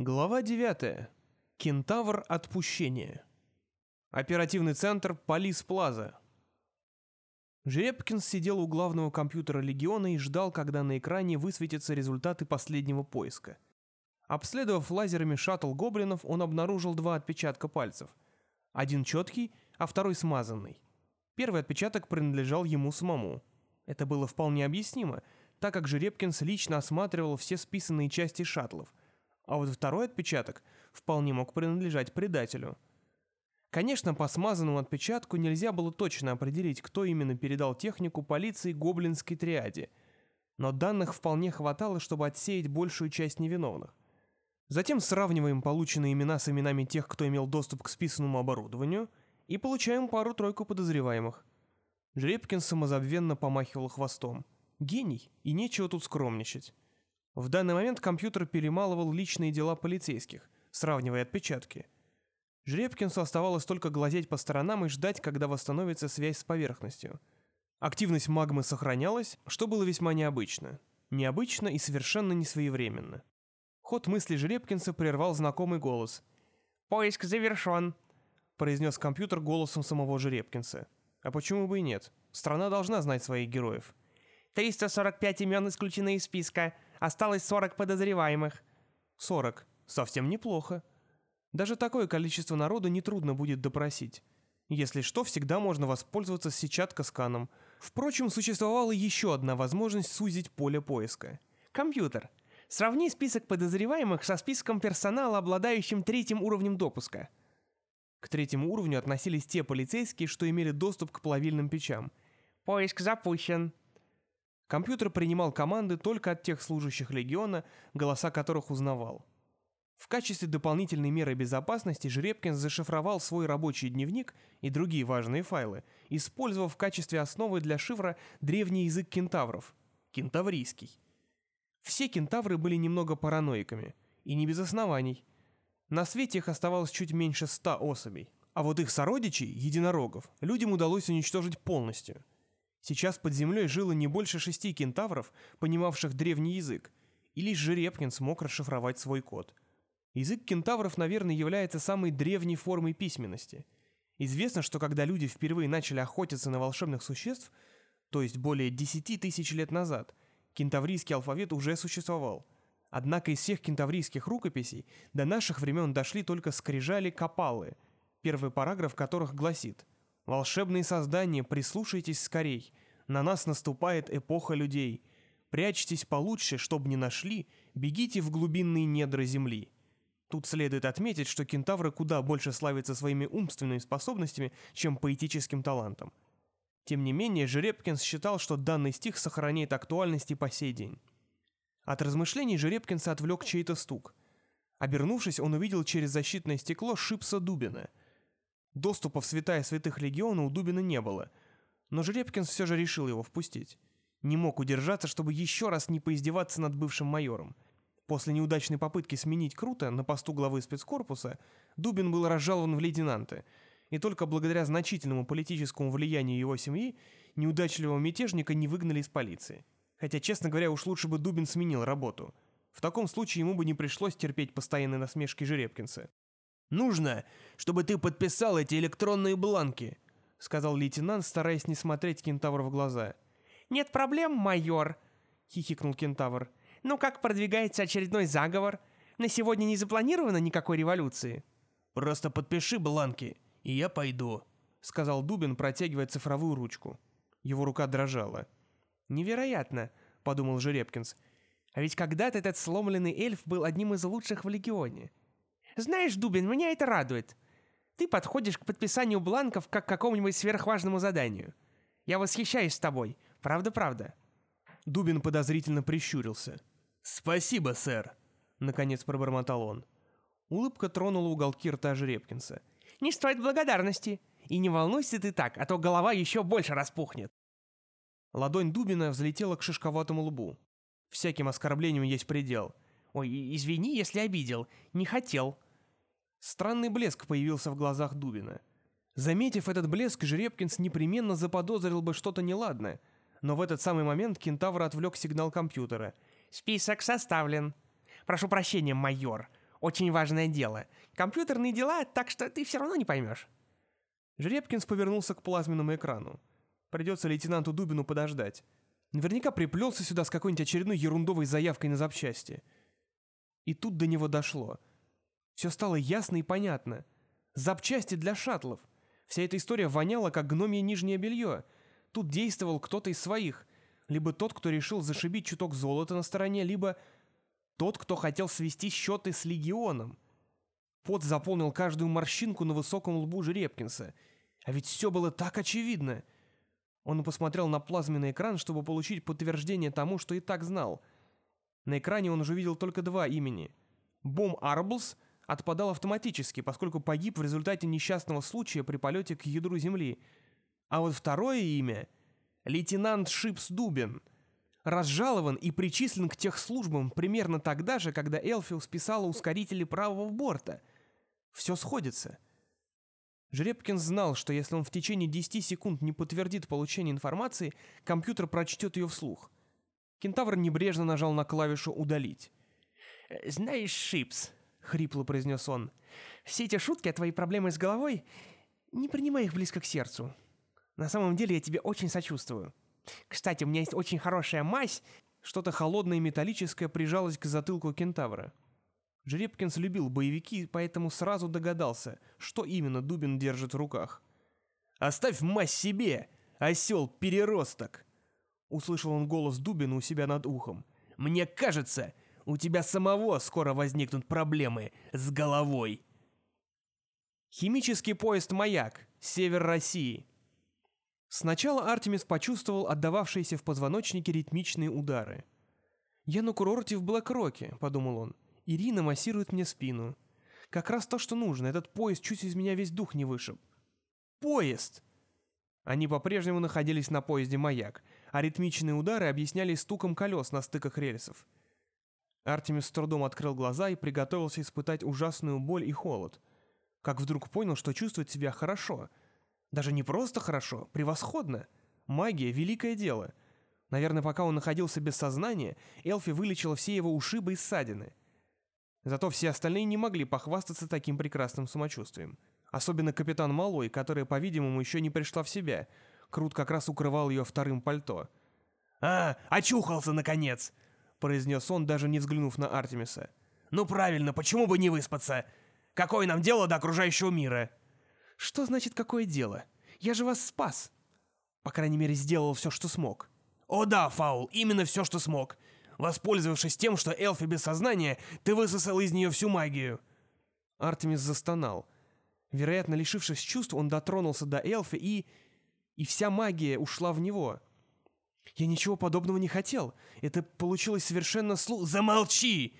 Глава 9. Кентавр отпущения. Оперативный центр Полис Плаза. Жеребкин сидел у главного компьютера Легиона и ждал, когда на экране высветятся результаты последнего поиска. Обследовав лазерами шаттл гоблинов, он обнаружил два отпечатка пальцев. Один четкий, а второй смазанный. Первый отпечаток принадлежал ему самому. Это было вполне объяснимо, так как Жеребкинс лично осматривал все списанные части шаттлов – а вот второй отпечаток вполне мог принадлежать предателю. Конечно, по смазанному отпечатку нельзя было точно определить, кто именно передал технику полиции гоблинской триаде, но данных вполне хватало, чтобы отсеять большую часть невиновных. Затем сравниваем полученные имена с именами тех, кто имел доступ к списанному оборудованию, и получаем пару-тройку подозреваемых. Жребкин самозабвенно помахивал хвостом. Гений, и нечего тут скромничать. В данный момент компьютер перемалывал личные дела полицейских, сравнивая отпечатки. Жребкинсу оставалось только глазеть по сторонам и ждать, когда восстановится связь с поверхностью. Активность магмы сохранялась, что было весьма необычно. Необычно и совершенно несвоевременно. Ход мысли Жеребкинса прервал знакомый голос. «Поиск завершен», — произнес компьютер голосом самого Жеребкинса. А почему бы и нет? Страна должна знать своих героев. «345 имен исключены из списка. Осталось 40 подозреваемых. 40. Совсем неплохо. Даже такое количество народу нетрудно будет допросить. Если что, всегда можно воспользоваться сетчатка-сканом. Впрочем, существовала еще одна возможность сузить поле поиска. Компьютер. Сравни список подозреваемых со списком персонала, обладающим третьим уровнем допуска. К третьему уровню относились те полицейские, что имели доступ к плавильным печам. Поиск запущен. Компьютер принимал команды только от тех служащих легиона, голоса которых узнавал. В качестве дополнительной меры безопасности Жеребкин зашифровал свой рабочий дневник и другие важные файлы, использовав в качестве основы для шифра древний язык кентавров – кентаврийский. Все кентавры были немного параноиками, и не без оснований. На свете их оставалось чуть меньше ста особей, а вот их сородичей, единорогов, людям удалось уничтожить полностью – Сейчас под землей жило не больше шести кентавров, понимавших древний язык, и лишь Жеребкин смог расшифровать свой код. Язык кентавров, наверное, является самой древней формой письменности. Известно, что когда люди впервые начали охотиться на волшебных существ, то есть более десяти тысяч лет назад, кентаврийский алфавит уже существовал. Однако из всех кентаврийских рукописей до наших времен дошли только скрижали Капалы, первый параграф которых гласит – Волшебные создания, прислушайтесь скорей. На нас наступает эпоха людей. Прячьтесь получше, чтобы не нашли, бегите в глубинные недра земли. Тут следует отметить, что кентавры куда больше славятся своими умственными способностями, чем поэтическим талантом. Тем не менее, Жеребкинс считал, что данный стих сохраняет актуальность и по сей день. От размышлений Жеребкинса отвлек чей-то стук. Обернувшись, он увидел через защитное стекло Шипса Дубина — Доступа в святая святых легиона у Дубина не было, но Жеребкинс все же решил его впустить. Не мог удержаться, чтобы еще раз не поиздеваться над бывшим майором. После неудачной попытки сменить Крута на посту главы спецкорпуса, Дубин был разжалован в лейтенанты, и только благодаря значительному политическому влиянию его семьи неудачливого мятежника не выгнали из полиции. Хотя, честно говоря, уж лучше бы Дубин сменил работу. В таком случае ему бы не пришлось терпеть постоянные насмешки Жеребкинса. «Нужно, чтобы ты подписал эти электронные бланки», — сказал лейтенант, стараясь не смотреть кентавру в глаза. «Нет проблем, майор», — хихикнул кентавр. «Ну как продвигается очередной заговор? На сегодня не запланировано никакой революции?» «Просто подпиши бланки, и я пойду», — сказал Дубин, протягивая цифровую ручку. Его рука дрожала. «Невероятно», — подумал Жеребкинс. «А ведь когда-то этот сломленный эльф был одним из лучших в Легионе. Знаешь, Дубин, меня это радует. Ты подходишь к подписанию бланков как к какому-нибудь сверхважному заданию. Я восхищаюсь тобой. Правда-правда». Дубин подозрительно прищурился. «Спасибо, сэр», — наконец пробормотал он. Улыбка тронула уголки рта Жеребкинса. «Не стоит благодарности. И не волнуйся ты так, а то голова еще больше распухнет». Ладонь Дубина взлетела к шишковатому лбу. Всяким оскорблением есть предел. «Ой, извини, если обидел. Не хотел. Странный блеск появился в глазах Дубина. Заметив этот блеск, Жеребкинс непременно заподозрил бы что-то неладное, но в этот самый момент кентавр отвлек сигнал компьютера. «Список составлен. Прошу прощения, майор. Очень важное дело. Компьютерные дела, так что ты все равно не поймешь». Жеребкинс повернулся к плазменному экрану. Придется лейтенанту Дубину подождать. Наверняка приплелся сюда с какой-нибудь очередной ерундовой заявкой на запчасти. И тут до него дошло. Все стало ясно и понятно. Запчасти для шаттлов. Вся эта история воняла, как гномье нижнее белье. Тут действовал кто-то из своих. Либо тот, кто решил зашибить чуток золота на стороне, либо тот, кто хотел свести счеты с легионом. Пот заполнил каждую морщинку на высоком лбу Жеребкинса. А ведь все было так очевидно. Он посмотрел на плазменный экран, чтобы получить подтверждение тому, что и так знал. На экране он уже видел только два имени. Бом Арблс отпадал автоматически, поскольку погиб в результате несчастного случая при полете к ядру Земли. А вот второе имя — лейтенант Шипс Дубин — разжалован и причислен к тех службам примерно тогда же, когда Элфиус писала ускорители правого борта. Все сходится. Жеребкин знал, что если он в течение 10 секунд не подтвердит получение информации, компьютер прочтет ее вслух. Кентавр небрежно нажал на клавишу «Удалить». «Э, «Знаешь, Шипс», — хрипло произнес он, — «все эти шутки о твоей проблеме с головой, не принимай их близко к сердцу. На самом деле я тебе очень сочувствую. Кстати, у меня есть очень хорошая мазь. Что-то холодное и металлическое прижалось к затылку кентавра. Жеребкинс любил боевики, поэтому сразу догадался, что именно Дубин держит в руках. «Оставь мазь себе, осел-переросток!» Услышал он голос Дубина у себя над ухом. «Мне кажется, у тебя самого скоро возникнут проблемы с головой!» Химический поезд «Маяк», север России. Сначала Артемис почувствовал отдававшиеся в позвоночнике ритмичные удары. «Я на курорте в Блэк-Роке», — подумал он. «Ирина массирует мне спину. Как раз то, что нужно. Этот поезд чуть из меня весь дух не вышиб». «Поезд!» Они по-прежнему находились на поезде «Маяк», а ритмичные удары объяснялись стуком колес на стыках рельсов. Артемис с трудом открыл глаза и приготовился испытать ужасную боль и холод. Как вдруг понял, что чувствует себя хорошо — даже не просто хорошо, превосходно. Магия — великое дело. Наверное, пока он находился без сознания, Элфи вылечила все его ушибы и ссадины. Зато все остальные не могли похвастаться таким прекрасным самочувствием. Особенно капитан Малой, которая, по-видимому, еще не пришла в себя. Крут как раз укрывал ее вторым пальто. «А, очухался, наконец!» — произнес он, даже не взглянув на Артемиса. «Ну правильно, почему бы не выспаться? Какое нам дело до окружающего мира?» «Что значит какое дело? Я же вас спас!» По крайней мере, сделал все, что смог. «О да, Фаул, именно все, что смог. Воспользовавшись тем, что Элфи без сознания, ты высосал из нее всю магию». Артемис застонал. Вероятно, лишившись чувств, он дотронулся до Элфи и... И вся магия ушла в него. «Я ничего подобного не хотел. Это получилось совершенно слу...» «Замолчи!»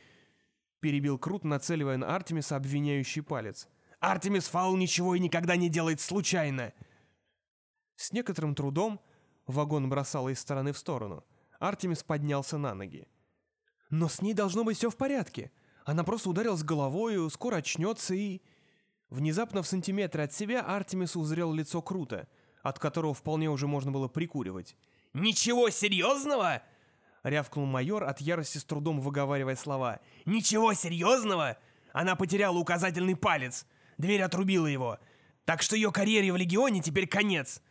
Перебил Крут, нацеливая на Артемиса обвиняющий палец. Артемис Фаул ничего и никогда не делает случайно!» С некоторым трудом, вагон бросал из стороны в сторону, Артемис поднялся на ноги. «Но с ней должно быть все в порядке. Она просто ударилась головой, скоро очнется и...» Внезапно в сантиметре от себя Артемис узрел лицо Крута, от которого вполне уже можно было прикуривать. «Ничего серьезного?» — рявкнул майор, от ярости с трудом выговаривая слова. «Ничего серьезного? Она потеряла указательный палец. Дверь отрубила его. Так что ее карьере в Легионе теперь конец.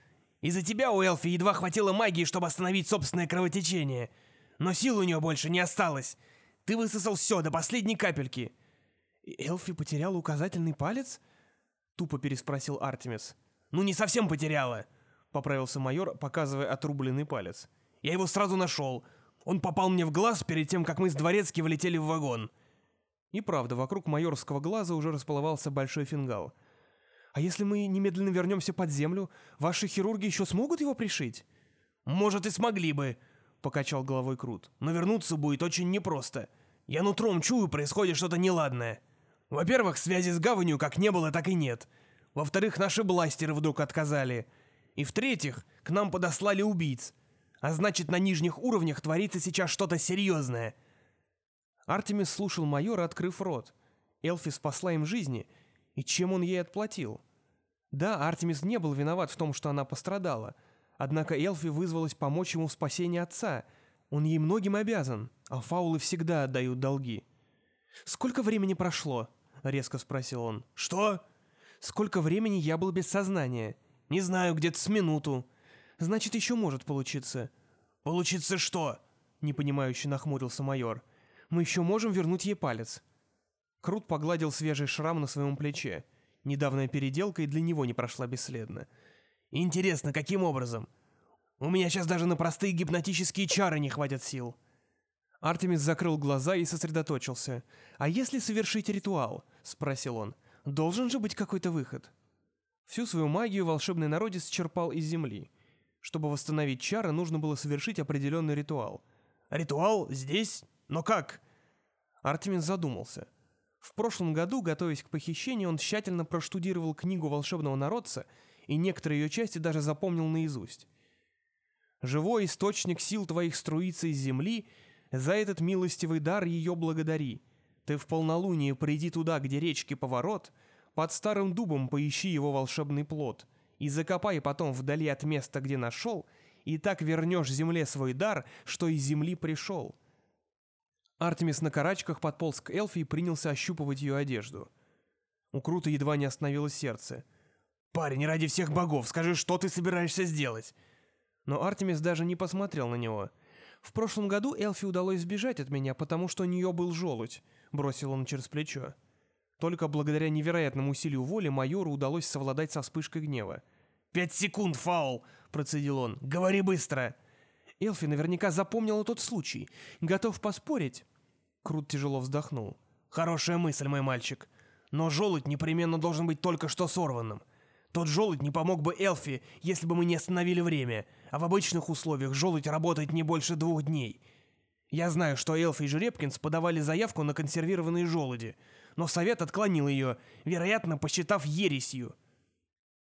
Из-за тебя у Элфи едва хватило магии, чтобы остановить собственное кровотечение. Но сил у нее больше не осталось. Ты высосал все до последней капельки. Элфи потеряла указательный палец? Тупо переспросил Артемис. Ну не совсем потеряла, поправился майор, показывая отрубленный палец. Я его сразу нашел. Он попал мне в глаз перед тем, как мы с дворецки влетели в вагон. И правда, вокруг майорского глаза уже расплывался большой фингал. «А если мы немедленно вернемся под землю, ваши хирурги еще смогут его пришить?» «Может, и смогли бы», — покачал головой Крут. «Но вернуться будет очень непросто. Я нутром чую, происходит что-то неладное. Во-первых, связи с гаванью как не было, так и нет. Во-вторых, наши бластеры вдруг отказали. И в-третьих, к нам подослали убийц. А значит, на нижних уровнях творится сейчас что-то серьезное». Артемис слушал майора, открыв рот. Элфи спасла им жизни, и чем он ей отплатил? Да, Артемис не был виноват в том, что она пострадала, однако Элфи вызвалась помочь ему в спасении отца. Он ей многим обязан, а фаулы всегда отдают долги. «Сколько времени прошло?» — резко спросил он. «Что?» «Сколько времени я был без сознания?» «Не знаю, где-то с минуту». «Значит, еще может получиться». «Получится что?» — непонимающе нахмурился майор. «Мы еще можем вернуть ей палец». Крут погладил свежий шрам на своем плече. Недавняя переделка и для него не прошла бесследно. «Интересно, каким образом? У меня сейчас даже на простые гипнотические чары не хватит сил». Артемис закрыл глаза и сосредоточился. «А если совершить ритуал?» — спросил он. «Должен же быть какой-то выход». Всю свою магию волшебный народец черпал из земли. Чтобы восстановить чары, нужно было совершить определенный ритуал. «Ритуал? Здесь? Но как?» Артемис задумался. В прошлом году, готовясь к похищению, он тщательно проштудировал книгу волшебного народца и некоторые ее части даже запомнил наизусть. «Живой источник сил твоих струится из земли, за этот милостивый дар ее благодари. Ты в полнолуние приди туда, где речки поворот, под старым дубом поищи его волшебный плод, и закопай потом вдали от места, где нашел, и так вернешь земле свой дар, что из земли пришел». Артемис на карачках подполз к Элфи и принялся ощупывать ее одежду. У Крута едва не остановилось сердце. «Парень, ради всех богов, скажи, что ты собираешься сделать?» Но Артемис даже не посмотрел на него. «В прошлом году Элфи удалось сбежать от меня, потому что у нее был желудь», — бросил он через плечо. Только благодаря невероятному усилию воли майору удалось совладать со вспышкой гнева. «Пять секунд, фаул!» — процедил он. «Говори быстро!» Элфи наверняка запомнила тот случай. Готов поспорить?» Крут тяжело вздохнул. «Хорошая мысль, мой мальчик. Но желудь непременно должен быть только что сорванным. Тот желудь не помог бы Элфи, если бы мы не остановили время, а в обычных условиях желудь работает не больше двух дней. Я знаю, что Элфи и Жеребкинс подавали заявку на консервированные желуди, но совет отклонил ее, вероятно, посчитав ересью».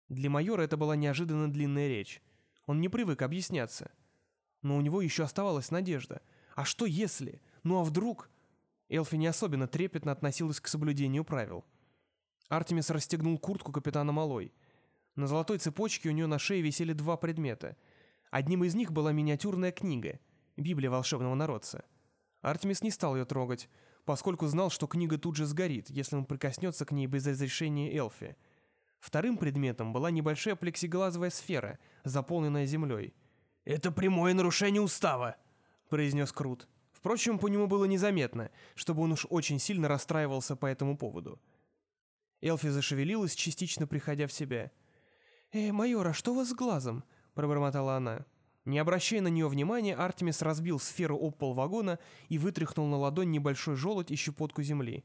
Для майора это была неожиданно длинная речь. Он не привык объясняться. Но у него еще оставалась надежда. А что если? Ну а вдруг? Элфи не особенно трепетно относилась к соблюдению правил. Артемис расстегнул куртку капитана Малой. На золотой цепочке у нее на шее висели два предмета. Одним из них была миниатюрная книга «Библия волшебного народца». Артемис не стал ее трогать, поскольку знал, что книга тут же сгорит, если он прикоснется к ней без разрешения Элфи. Вторым предметом была небольшая плексиглазовая сфера, заполненная землей. «Это прямое нарушение устава», — произнес Крут. Впрочем, по нему было незаметно, чтобы он уж очень сильно расстраивался по этому поводу. Элфи зашевелилась, частично приходя в себя. «Э, майор, а что у вас с глазом?» — пробормотала она. Не обращая на нее внимания, Артемис разбил сферу об пол вагона и вытряхнул на ладонь небольшой желудь и щепотку земли.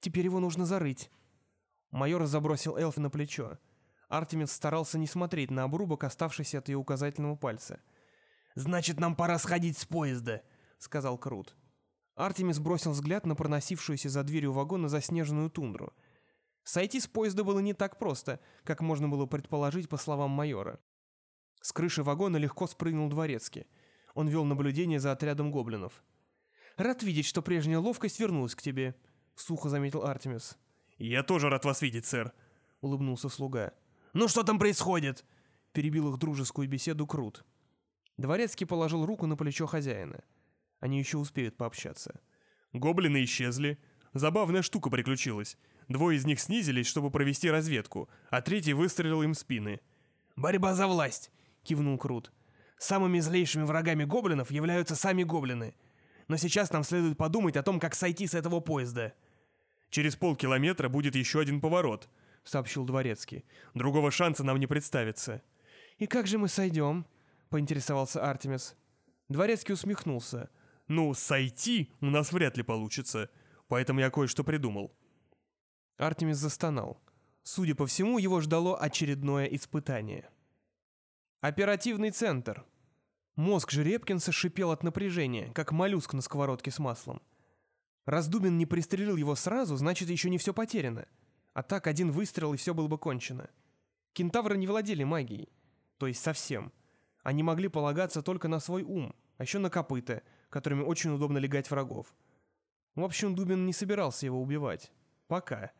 «Теперь его нужно зарыть». Майор забросил Элфи на плечо. Артемис старался не смотреть на обрубок, оставшийся от ее указательного пальца. «Значит, нам пора сходить с поезда», — сказал Крут. Артемис бросил взгляд на проносившуюся за дверью вагона заснеженную тундру. Сойти с поезда было не так просто, как можно было предположить по словам майора. С крыши вагона легко спрыгнул дворецкий. Он вел наблюдение за отрядом гоблинов. «Рад видеть, что прежняя ловкость вернулась к тебе», — сухо заметил Артемис. «Я тоже рад вас видеть, сэр», — улыбнулся слуга. «Ну что там происходит?» — перебил их дружескую беседу Крут. Дворецкий положил руку на плечо хозяина. Они еще успеют пообщаться. «Гоблины исчезли. Забавная штука приключилась. Двое из них снизились, чтобы провести разведку, а третий выстрелил им в спины». «Борьба за власть!» — кивнул Крут. «Самыми злейшими врагами гоблинов являются сами гоблины. Но сейчас нам следует подумать о том, как сойти с этого поезда». «Через полкилометра будет еще один поворот», — сообщил Дворецкий. «Другого шанса нам не представится». «И как же мы сойдем?» — поинтересовался Артемис. Дворецкий усмехнулся. «Ну, сойти у нас вряд ли получится, поэтому я кое-что придумал». Артемис застонал. Судя по всему, его ждало очередное испытание. Оперативный центр. Мозг Жеребкинса шипел от напряжения, как моллюск на сковородке с маслом. Раздубин не пристрелил его сразу, значит, еще не все потеряно. А так один выстрел, и все было бы кончено. Кентавры не владели магией. То есть совсем. Они могли полагаться только на свой ум, а еще на копыта, которыми очень удобно легать врагов. В общем, Дубин не собирался его убивать. Пока.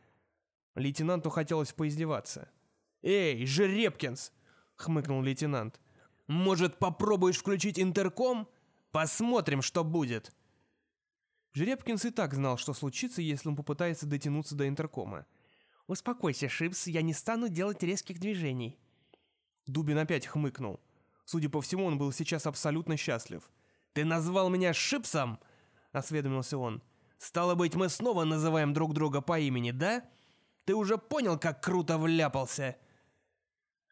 Лейтенанту хотелось поиздеваться. «Эй, Жеребкинс!» — хмыкнул лейтенант. «Может, попробуешь включить интерком? Посмотрим, что будет!» Жеребкинс и так знал, что случится, если он попытается дотянуться до интеркома. «Успокойся, Шипс, я не стану делать резких движений». Дубин опять хмыкнул. Судя по всему, он был сейчас абсолютно счастлив. «Ты назвал меня Шипсом?» — осведомился он. «Стало быть, мы снова называем друг друга по имени, да? Ты уже понял, как круто вляпался?»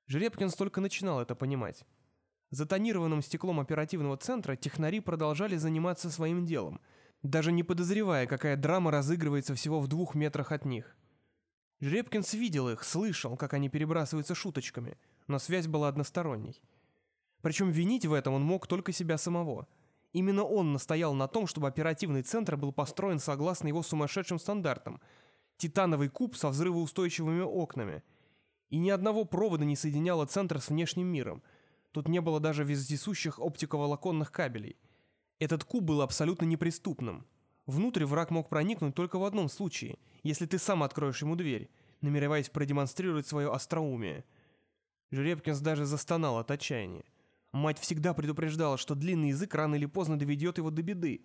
Жеребкинс только начинал это понимать. За тонированным стеклом оперативного центра технари продолжали заниматься своим делом, даже не подозревая, какая драма разыгрывается всего в двух метрах от них. Жеребкинс видел их, слышал, как они перебрасываются шуточками, но связь была односторонней. Причем винить в этом он мог только себя самого. Именно он настоял на том, чтобы оперативный центр был построен согласно его сумасшедшим стандартам. Титановый куб со взрывоустойчивыми окнами. И ни одного провода не соединяло центр с внешним миром – Тут не было даже вездесущих оптиковолоконных кабелей. Этот куб был абсолютно неприступным. Внутрь враг мог проникнуть только в одном случае, если ты сам откроешь ему дверь, намереваясь продемонстрировать свое остроумие. Жеребкинс даже застонал от отчаяния. Мать всегда предупреждала, что длинный язык рано или поздно доведет его до беды.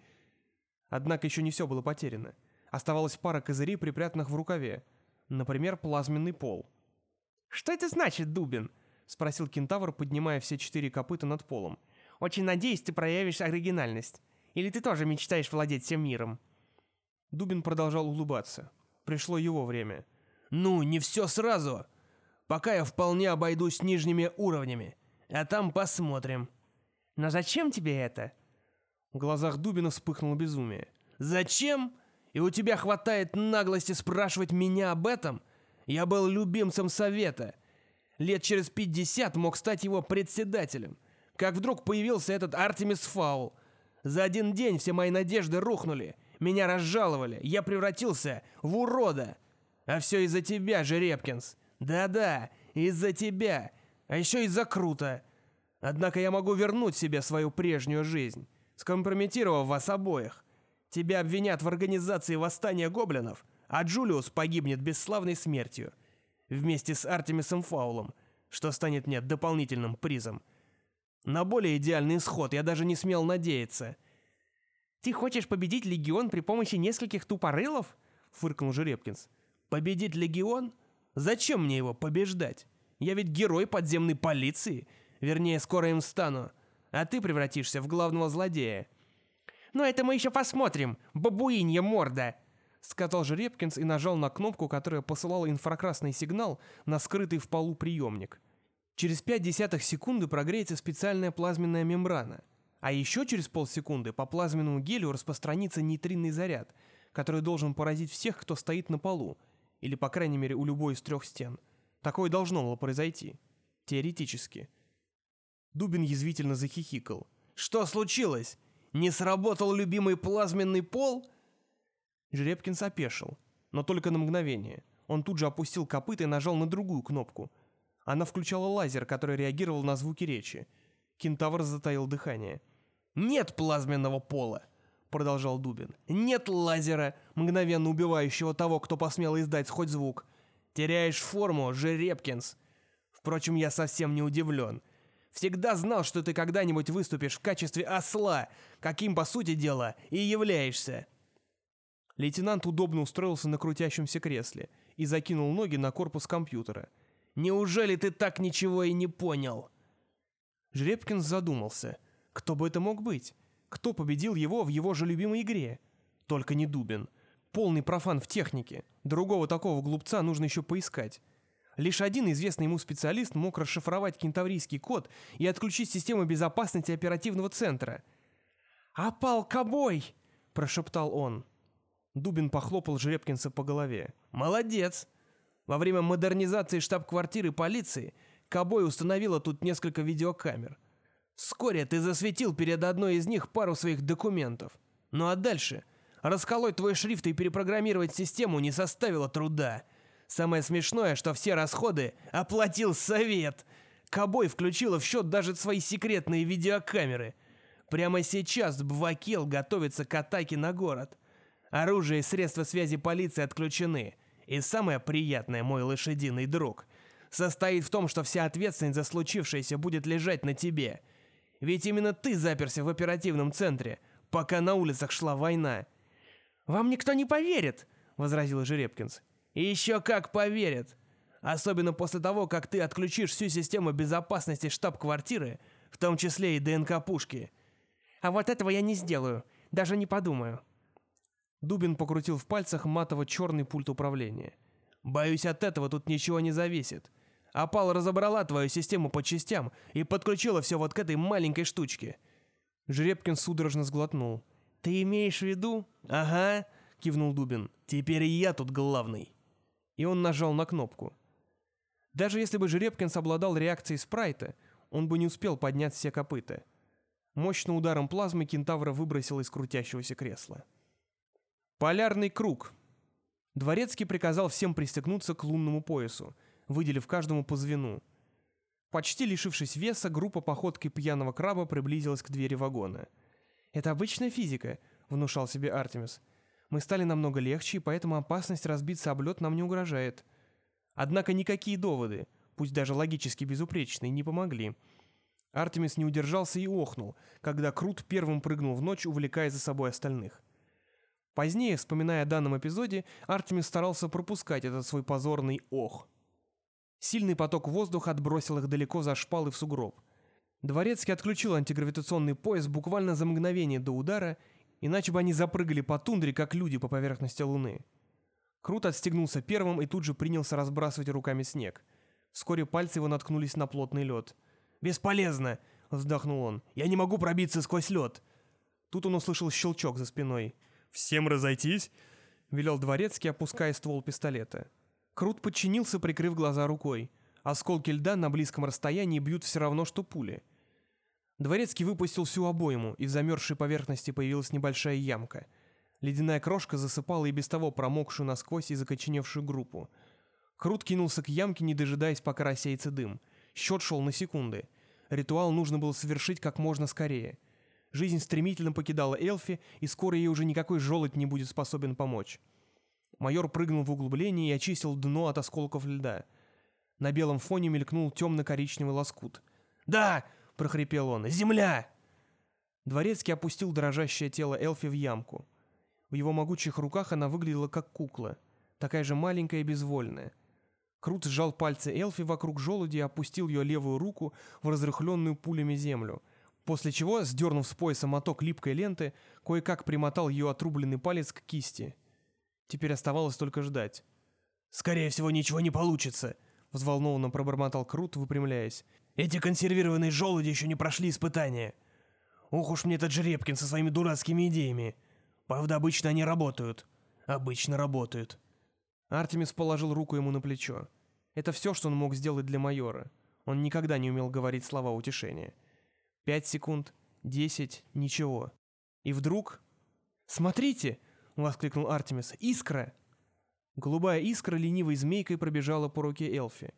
Однако еще не все было потеряно. Оставалась пара козырей, припрятанных в рукаве. Например, плазменный пол. «Что это значит, Дубин?» — спросил кентавр, поднимая все четыре копыта над полом. «Очень надеюсь, ты проявишь оригинальность. Или ты тоже мечтаешь владеть всем миром?» Дубин продолжал улыбаться. Пришло его время. «Ну, не все сразу. Пока я вполне обойдусь нижними уровнями. А там посмотрим». «Но зачем тебе это?» В глазах Дубина вспыхнуло безумие. «Зачем? И у тебя хватает наглости спрашивать меня об этом? Я был любимцем совета» Лет через 50 мог стать его председателем. Как вдруг появился этот Артемис Фаул. За один день все мои надежды рухнули. Меня разжаловали. Я превратился в урода. А все из-за тебя, Жеребкинс. Да-да, из-за тебя. А еще из-за Крута. Однако я могу вернуть себе свою прежнюю жизнь, скомпрометировав вас обоих. Тебя обвинят в организации восстания гоблинов, а Джулиус погибнет бесславной смертью вместе с Артемисом Фаулом, что станет мне дополнительным призом. На более идеальный исход я даже не смел надеяться. «Ты хочешь победить Легион при помощи нескольких тупорылов?» — фыркнул Жеребкинс. «Победить Легион? Зачем мне его побеждать? Я ведь герой подземной полиции. Вернее, скоро им стану. А ты превратишься в главного злодея». «Но это мы еще посмотрим, бабуинья морда!» Сказал Жеребкинс и нажал на кнопку, которая посылала инфракрасный сигнал на скрытый в полу приемник. Через пять десятых секунды прогреется специальная плазменная мембрана, а еще через полсекунды по плазменному гелю распространится нейтринный заряд, который должен поразить всех, кто стоит на полу, или, по крайней мере, у любой из трех стен. Такое должно было произойти. Теоретически. Дубин язвительно захихикал. «Что случилось? Не сработал любимый плазменный пол?» Жеребкин опешил, но только на мгновение. Он тут же опустил копыта и нажал на другую кнопку. Она включала лазер, который реагировал на звуки речи. Кентавр затаил дыхание. «Нет плазменного пола!» — продолжал Дубин. «Нет лазера, мгновенно убивающего того, кто посмел издать хоть звук. Теряешь форму, Жеребкинс. Впрочем, я совсем не удивлен. Всегда знал, что ты когда-нибудь выступишь в качестве осла, каким, по сути дела, и являешься. Лейтенант удобно устроился на крутящемся кресле и закинул ноги на корпус компьютера. «Неужели ты так ничего и не понял?» Жребкин задумался. Кто бы это мог быть? Кто победил его в его же любимой игре? Только не Дубин. Полный профан в технике. Другого такого глупца нужно еще поискать. Лишь один известный ему специалист мог расшифровать кентаврийский код и отключить систему безопасности оперативного центра. «Опал кобой!» – прошептал он. Дубин похлопал Жеребкинса по голове. «Молодец! Во время модернизации штаб-квартиры полиции Кобой установила тут несколько видеокамер. Вскоре ты засветил перед одной из них пару своих документов. Ну а дальше? Расколоть твой шрифт и перепрограммировать систему не составило труда. Самое смешное, что все расходы оплатил совет. Кобой включила в счет даже свои секретные видеокамеры. Прямо сейчас Бвакел готовится к атаке на город. Оружие и средства связи полиции отключены. И самое приятное, мой лошадиный друг, состоит в том, что вся ответственность за случившееся будет лежать на тебе. Ведь именно ты заперся в оперативном центре, пока на улицах шла война. «Вам никто не поверит», — возразил Жеребкинс. «Еще как поверят. Особенно после того, как ты отключишь всю систему безопасности штаб-квартиры, в том числе и ДНК-пушки. А вот этого я не сделаю, даже не подумаю». Дубин покрутил в пальцах матово-черный пульт управления. «Боюсь, от этого тут ничего не зависит. Апал разобрала твою систему по частям и подключила все вот к этой маленькой штучке». Жеребкин судорожно сглотнул. «Ты имеешь в виду?» «Ага», — кивнул Дубин. «Теперь я тут главный». И он нажал на кнопку. Даже если бы Жеребкинс обладал реакцией спрайта, он бы не успел поднять все копыта. Мощным ударом плазмы кентавра выбросил из крутящегося кресла. Полярный круг. Дворецкий приказал всем пристегнуться к лунному поясу, выделив каждому по звену. Почти лишившись веса, группа походкой пьяного краба приблизилась к двери вагона. «Это обычная физика», — внушал себе Артемис. «Мы стали намного легче, и поэтому опасность разбиться об лед нам не угрожает». Однако никакие доводы, пусть даже логически безупречные, не помогли. Артемис не удержался и охнул, когда Крут первым прыгнул в ночь, увлекая за собой остальных. Позднее, вспоминая о данном эпизоде, Артемис старался пропускать этот свой позорный «ох». Сильный поток воздуха отбросил их далеко за шпалы в сугроб. Дворецкий отключил антигравитационный пояс буквально за мгновение до удара, иначе бы они запрыгали по тундре, как люди по поверхности Луны. Крут отстегнулся первым и тут же принялся разбрасывать руками снег. Вскоре пальцы его наткнулись на плотный лед. «Бесполезно!» — вздохнул он. «Я не могу пробиться сквозь лед!» Тут он услышал щелчок за спиной. «Всем разойтись?» — велел дворецкий, опуская ствол пистолета. Крут подчинился, прикрыв глаза рукой. Осколки льда на близком расстоянии бьют все равно, что пули. Дворецкий выпустил всю обойму, в замерзшей поверхности появилась небольшая ямка. Ледяная крошка засыпала и без того промокшую насквозь и закоченевшую группу. Крут кинулся к ямке, не дожидаясь, пока рассеется дым. Счет шел на секунды. Ритуал нужно было совершить как можно скорее. Жизнь стремительно покидала Элфи, и скоро ей уже никакой желудь не будет способен помочь. Майор прыгнул в углубление и очистил дно от осколков льда. На белом фоне мелькнул темно-коричневый лоскут. «Да!» — прохрипел он. «Земля!» Дворецкий опустил дрожащее тело Элфи в ямку. В его могучих руках она выглядела как кукла, такая же маленькая и безвольная. Крут сжал пальцы Элфи вокруг желуди и опустил ее левую руку в разрыхленную пулями землю, после чего, сдернув с пояса моток липкой ленты, кое-как примотал ее отрубленный палец к кисти. Теперь оставалось только ждать. «Скорее всего, ничего не получится», — взволнованно пробормотал Крут, выпрямляясь. «Эти консервированные желуди еще не прошли испытания. Ох уж мне этот Жеребкин со своими дурацкими идеями. Правда, обычно они работают. Обычно работают». Артемис положил руку ему на плечо. Это все, что он мог сделать для майора. Он никогда не умел говорить слова утешения. Пять секунд, десять, ничего. И вдруг... «Смотрите!» — воскликнул Артемис. «Искра!» Голубая искра ленивой змейкой пробежала по руке Элфи.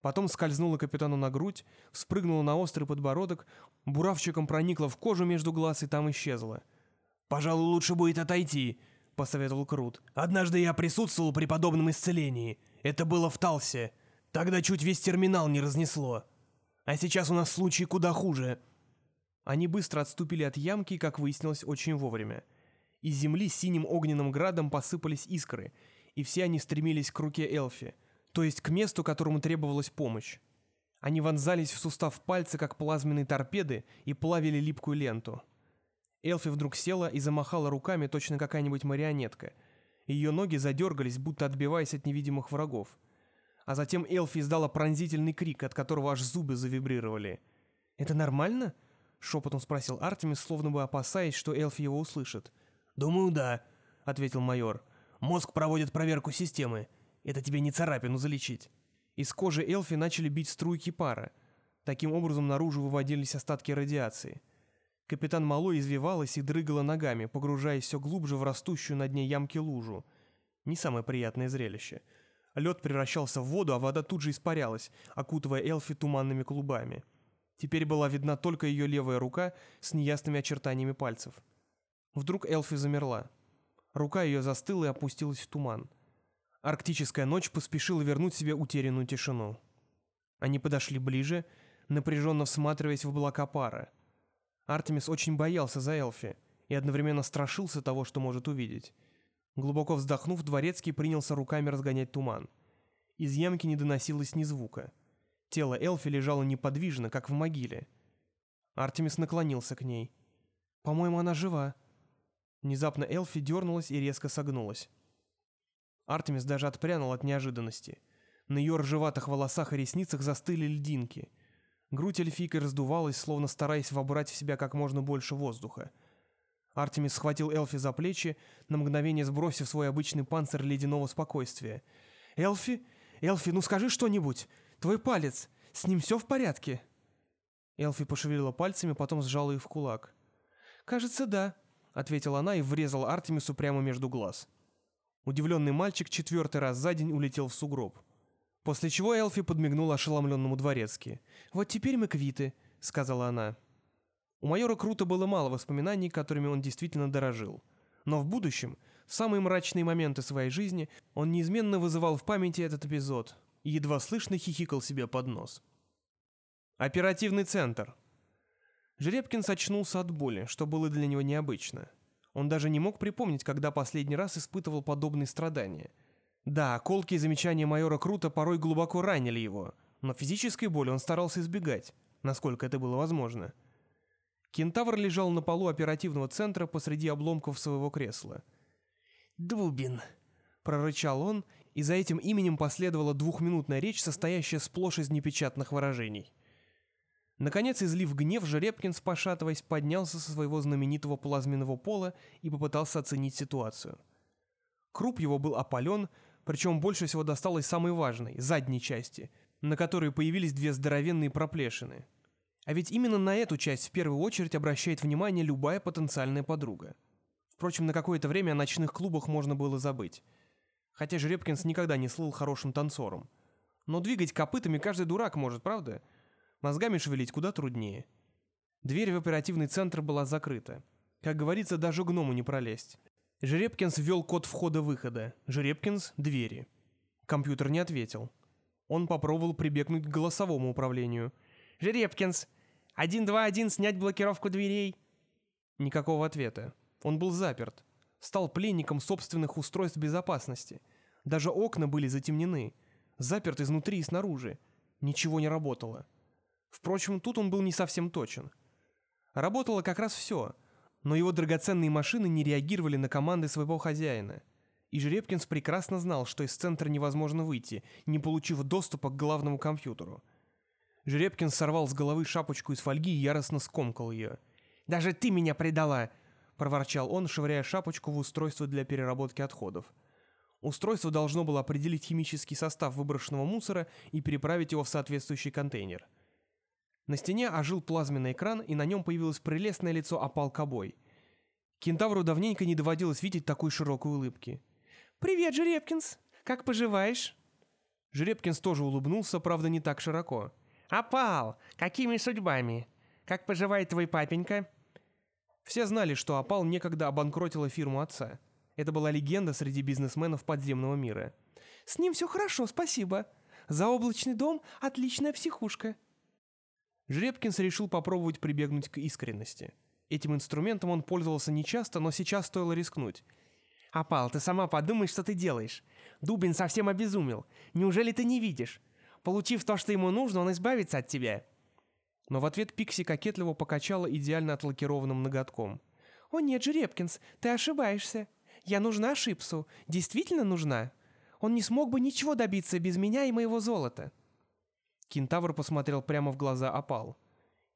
Потом скользнула капитану на грудь, спрыгнула на острый подбородок, буравчиком проникла в кожу между глаз и там исчезла. «Пожалуй, лучше будет отойти», — посоветовал Крут. «Однажды я присутствовал при подобном исцелении. Это было в Талсе. Тогда чуть весь терминал не разнесло. А сейчас у нас случай куда хуже». Они быстро отступили от ямки, как выяснилось, очень вовремя. Из земли синим огненным градом посыпались искры, и все они стремились к руке Элфи, то есть к месту, которому требовалась помощь. Они вонзались в сустав пальца, как плазменные торпеды, и плавили липкую ленту. Элфи вдруг села и замахала руками, точно какая-нибудь марионетка. Ее ноги задергались, будто отбиваясь от невидимых врагов. А затем Элфи издала пронзительный крик, от которого аж зубы завибрировали. «Это нормально?» — шепотом спросил Артемис, словно бы опасаясь, что Элфи его услышит. «Думаю, да», — ответил майор. «Мозг проводит проверку системы. Это тебе не царапину залечить». Из кожи Элфи начали бить струйки пара. Таким образом наружу выводились остатки радиации. Капитан Мало извивалась и дрыгала ногами, погружаясь все глубже в растущую на дне ямки лужу. Не самое приятное зрелище. Лед превращался в воду, а вода тут же испарялась, окутывая Элфи туманными клубами. Теперь была видна только ее левая рука с неясными очертаниями пальцев. Вдруг Элфи замерла. Рука ее застыла и опустилась в туман. Арктическая ночь поспешила вернуть себе утерянную тишину. Они подошли ближе, напряженно всматриваясь в облака пара. Артемис очень боялся за Элфи и одновременно страшился того, что может увидеть. Глубоко вздохнув, дворецкий принялся руками разгонять туман. Из ямки не доносилось ни звука. Тело Элфи лежало неподвижно, как в могиле. Артемис наклонился к ней. «По-моему, она жива». Внезапно Элфи дернулась и резко согнулась. Артемис даже отпрянул от неожиданности. На ее ржеватых волосах и ресницах застыли льдинки. Грудь эльфийки раздувалась, словно стараясь вобрать в себя как можно больше воздуха. Артемис схватил Элфи за плечи, на мгновение сбросив свой обычный панцирь ледяного спокойствия. «Элфи? Элфи, ну скажи что-нибудь! Твой палец! С ним все в порядке?» Элфи пошевелила пальцами, потом сжала их в кулак. «Кажется, да», — ответила она и врезала Артемису прямо между глаз. Удивленный мальчик четвертый раз за день улетел в сугроб. После чего Элфи подмигнула ошеломленному дворецки. «Вот теперь мы квиты», — сказала она. У майора Крута было мало воспоминаний, которыми он действительно дорожил. Но в будущем, в самые мрачные моменты своей жизни, он неизменно вызывал в памяти этот эпизод и едва слышно хихикал себе под нос. Оперативный центр. Жеребкин сочнулся от боли, что было для него необычно. Он даже не мог припомнить, когда последний раз испытывал подобные страдания. Да, колкие замечания майора Крута порой глубоко ранили его, но физической боли он старался избегать, насколько это было возможно. Кентавр лежал на полу оперативного центра посреди обломков своего кресла. «Дубин», — прорычал он, и за этим именем последовала двухминутная речь, состоящая сплошь из непечатных выражений. Наконец, излив гнев, Жеребкин, пошатываясь, поднялся со своего знаменитого плазменного пола и попытался оценить ситуацию. Круп его был опален, причем больше всего досталось самой важной, задней части, на которой появились две здоровенные проплешины. А ведь именно на эту часть в первую очередь обращает внимание любая потенциальная подруга. Впрочем, на какое-то время о ночных клубах можно было забыть. Хотя Жеребкинс никогда не слыл хорошим танцором. Но двигать копытами каждый дурак может, правда? Мозгами шевелить куда труднее. Дверь в оперативный центр была закрыта. Как говорится, даже гному не пролезть. Жеребкинс ввел код входа-выхода. Жеребкинс — двери. Компьютер не ответил. Он попробовал прибегнуть к голосовому управлению. «Жеребкинс, 121 снять блокировку дверей». Никакого ответа. Он был заперт. Стал пленником собственных устройств безопасности. Даже окна были затемнены. Заперт изнутри и снаружи. Ничего не работало. Впрочем, тут он был не совсем точен. Работало как раз все, но его драгоценные машины не реагировали на команды своего хозяина. И Жеребкинс прекрасно знал, что из центра невозможно выйти, не получив доступа к главному компьютеру. Жеребкинс сорвал с головы шапочку из фольги и яростно скомкал ее. «Даже ты меня предала!» — проворчал он, швыряя шапочку в устройство для переработки отходов. Устройство должно было определить химический состав выброшенного мусора и переправить его в соответствующий контейнер. На стене ожил плазменный экран, и на нем появилось прелестное лицо опал. Кентавру давненько не доводилось видеть такой широкой улыбки. «Привет, Жеребкинс! Как поживаешь?» Жеребкинс тоже улыбнулся, правда, не так широко. «Опал! Какими судьбами? Как поживает твой папенька?» Все знали, что Опал некогда обанкротила фирму отца. Это была легенда среди бизнесменов подземного мира. «С ним все хорошо, спасибо. Заоблачный дом — отличная психушка. Жребкинс решил попробовать прибегнуть к искренности. Этим инструментом он пользовался нечасто, но сейчас стоило рискнуть. «Апал, ты сама подумай, что ты делаешь. Дубин совсем обезумел. Неужели ты не видишь? Получив то, что ему нужно, он избавится от тебя». Но в ответ Пикси кокетливо покачала идеально отлакированным ноготком. «О нет, Жеребкинс, ты ошибаешься. Я нужна Шипсу. Действительно нужна. Он не смог бы ничего добиться без меня и моего золота». Кентавр посмотрел прямо в глаза Опал.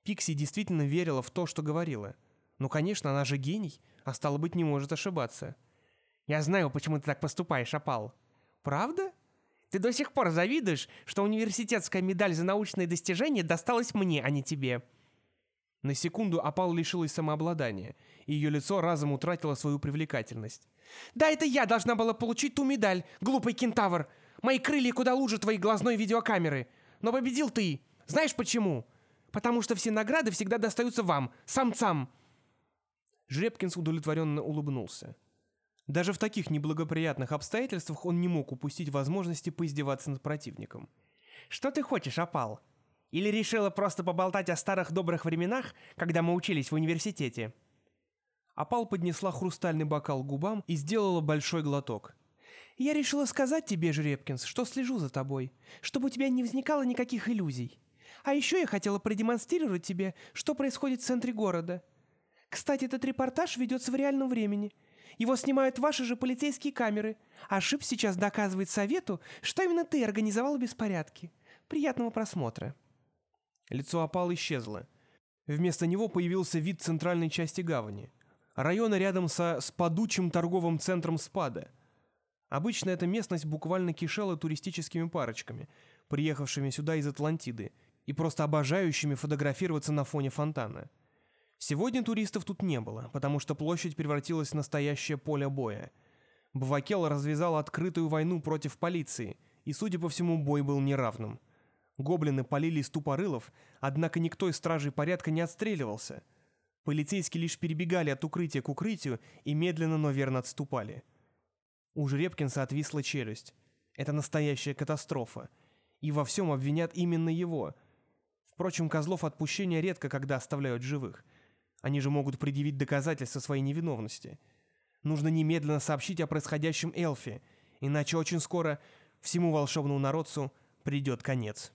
Пикси действительно верила в то, что говорила. Ну, конечно, она же гений, а стало быть, не может ошибаться. «Я знаю, почему ты так поступаешь, Опал». «Правда? Ты до сих пор завидуешь, что университетская медаль за научные достижения досталась мне, а не тебе». На секунду Опал лишилась самообладания, и ее лицо разом утратило свою привлекательность. «Да это я должна была получить ту медаль, глупый кентавр! Мои крылья куда лучше твоей глазной видеокамеры! Но победил ты. Знаешь почему? Потому что все награды всегда достаются вам, самцам. Жребкинс удовлетворенно улыбнулся. Даже в таких неблагоприятных обстоятельствах он не мог упустить возможности поиздеваться над противником. «Что ты хочешь, опал? Или решила просто поболтать о старых добрых временах, когда мы учились в университете?» Опал поднесла хрустальный бокал к губам и сделала большой глоток. «Я решила сказать тебе, Жеребкинс, что слежу за тобой, чтобы у тебя не возникало никаких иллюзий. А еще я хотела продемонстрировать тебе, что происходит в центре города. Кстати, этот репортаж ведется в реальном времени. Его снимают ваши же полицейские камеры. А Шип сейчас доказывает совету, что именно ты организовал беспорядки. Приятного просмотра». Лицо опал исчезло. Вместо него появился вид центральной части гавани. Района рядом со спадучим торговым центром Спада. Обычно эта местность буквально кишела туристическими парочками, приехавшими сюда из Атлантиды, и просто обожающими фотографироваться на фоне фонтана. Сегодня туристов тут не было, потому что площадь превратилась в настоящее поле боя. Бавакел развязал открытую войну против полиции, и, судя по всему, бой был неравным. Гоблины полили из тупорылов, однако никто из стражей порядка не отстреливался. Полицейские лишь перебегали от укрытия к укрытию и медленно, но верно отступали. У Жеребкинса отвисла челюсть. Это настоящая катастрофа. И во всем обвинят именно его. Впрочем, козлов отпущения редко когда оставляют живых. Они же могут предъявить доказательства своей невиновности. Нужно немедленно сообщить о происходящем Элфи, иначе очень скоро всему волшебному народцу придет конец.